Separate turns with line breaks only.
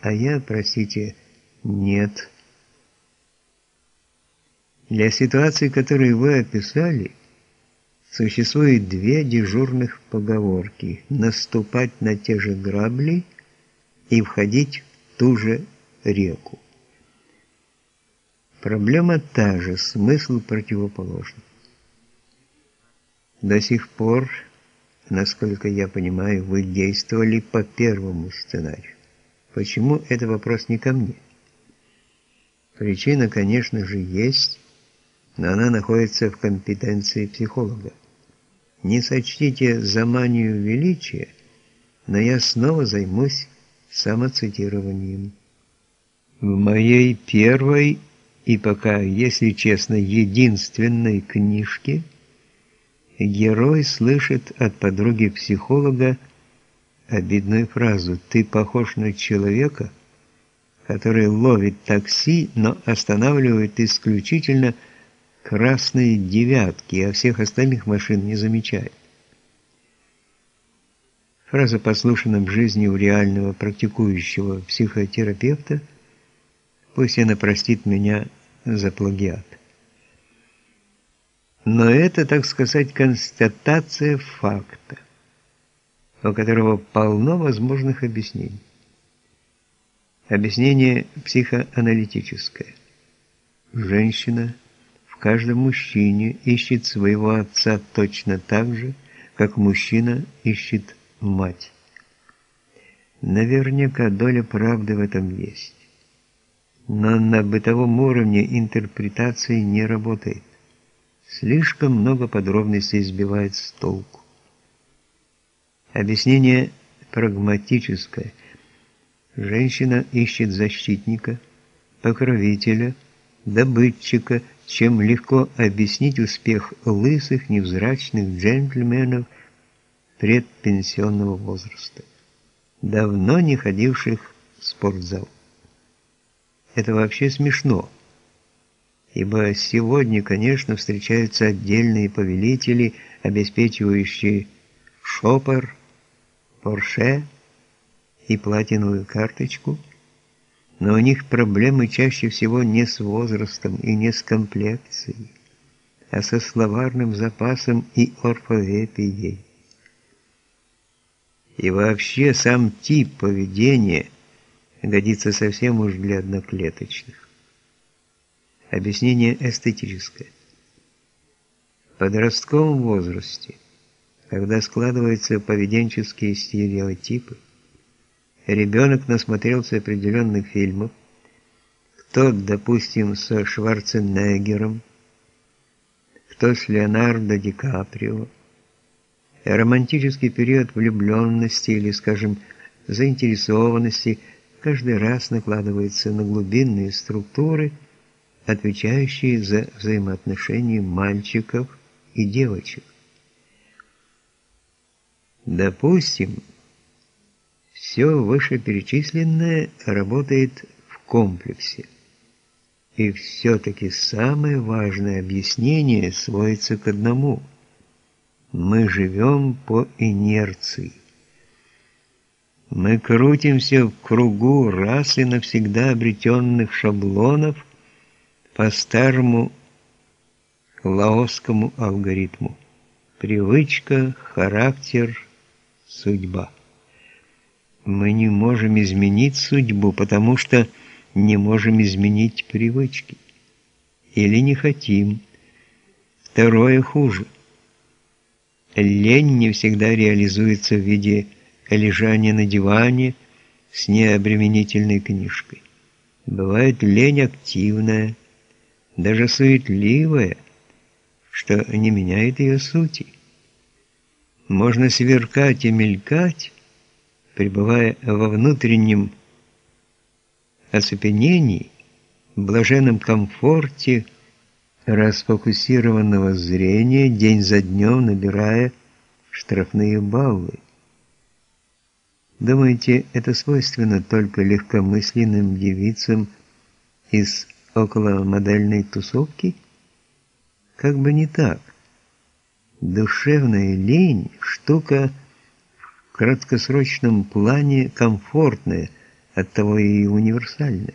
а я, простите, нет. Для ситуации, которую вы описали, существует две дежурных поговорки: наступать на те же грабли и входить в ту же реку. Проблема та же, смысл противоположный. До сих пор, насколько я понимаю, вы действовали по первому сценарию. Почему это вопрос не ко мне? Причина, конечно же, есть, но она находится в компетенции психолога. Не сочтите за манию величия, но я снова займусь самоцитированием. В моей первой и пока, если честно, единственной книжке герой слышит от подруги-психолога обидную фразу «Ты похож на человека», который ловит такси, но останавливает исключительно красные девятки, а всех остальных машин не замечает. Фраза послушана в жизни у реального практикующего психотерапевта, пусть она простит меня за плагиат. Но это, так сказать, констатация факта, у которого полно возможных объяснений. Объяснение психоаналитическое. Женщина в каждом мужчине ищет своего отца точно так же, как мужчина ищет мать. Наверняка доля правды в этом есть но на бытовом уровне интерпретации не работает. Слишком много подробностей сбивает с толку. Объяснение прагматическое. Женщина ищет защитника, покровителя, добытчика, чем легко объяснить успех лысых, невзрачных джентльменов предпенсионного возраста, давно не ходивших в спортзал. Это вообще смешно. Ибо сегодня, конечно, встречаются отдельные повелители, обеспечивающие шопер, Порше и платиновую карточку, но у них проблемы чаще всего не с возрастом и не с комплекцией, а со словарным запасом и орфоэпией. И вообще сам тип поведения – годится совсем уж для одноклеточных. Объяснение эстетическое. В подростковом возрасте, когда складываются поведенческие стереотипы, ребенок насмотрелся определенных фильмов, кто, допустим, со Шварценеггером, кто с Леонардо Ди Каприо, романтический период влюбленности или, скажем, заинтересованности – каждый раз накладывается на глубинные структуры, отвечающие за взаимоотношения мальчиков и девочек. Допустим, все вышеперечисленное работает в комплексе. И все-таки самое важное объяснение сводится к одному. Мы живем по инерции. Мы крутимся в кругу раз и навсегда обретенных шаблонов по старому лаосскому алгоритму. Привычка, характер, судьба. Мы не можем изменить судьбу, потому что не можем изменить привычки. Или не хотим. Второе хуже. Лень не всегда реализуется в виде лежание на диване с необременительной книжкой. Бывает лень активная, даже суетливая, что не меняет ее сути. Можно сверкать и мелькать, пребывая во внутреннем оцепенении, блаженном комфорте расфокусированного зрения, день за днем набирая штрафные баллы. Думаете, это свойственно только легкомысленным девицам из околомодельной тусовки? Как бы не так. Душевная лень – штука в краткосрочном плане комфортная, оттого и универсальное.